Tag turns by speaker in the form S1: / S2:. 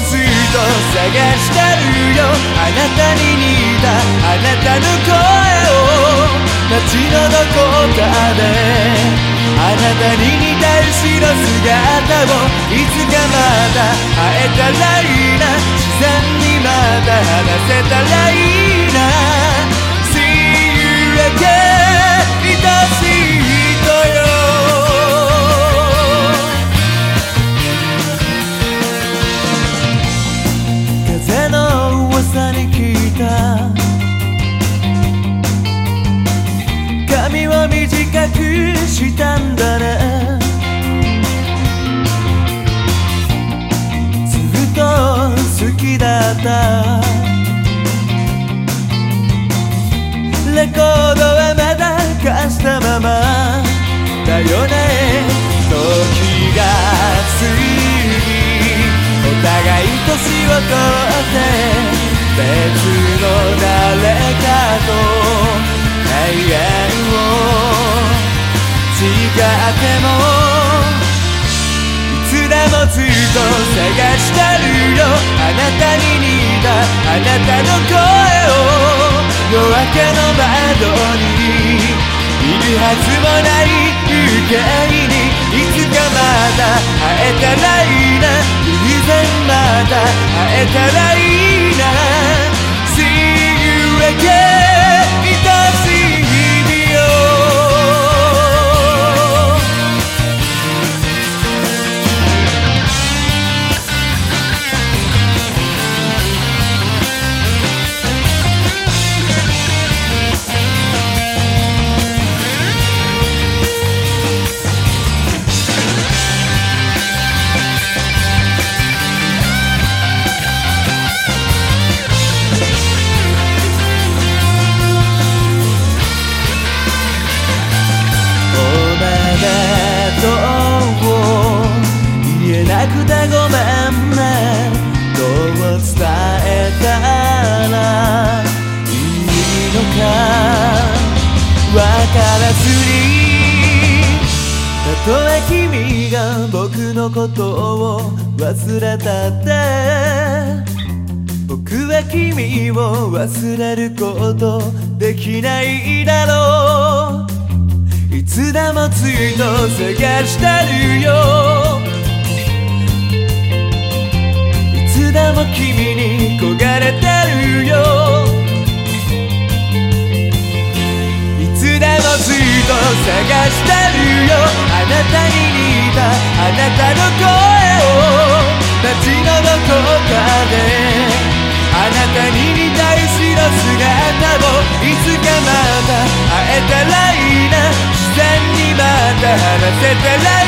S1: ずっと探してるよ。あなたに似たあなたの声を街のどこかで。あなたに似た後ろ姿をいつかまた会えたらいいな。自然にまた話せたらいいを短くしたんだねずっと好きだった。レコードはまだ貸したまま。だよね。時が過ぎ。お互い年を取って。もいつでもずっと探してるよ。あなたに似たあなたの声を。夜明けの窓にいるはずもない風景に。いつかまた会えたらいいな。偶然また会えたらいい。くてごめんねどう伝えたらいいのか？わからずにたとえ君が僕のことを忘れたって。僕は君を忘れることできないだろう。いつでもずっと探してるよ。よ。あなたに似たあなたの声を街のどこかで。あなたに似た後ろ姿をいつかまた会えたらいいな。自然にまた話せたらいいな。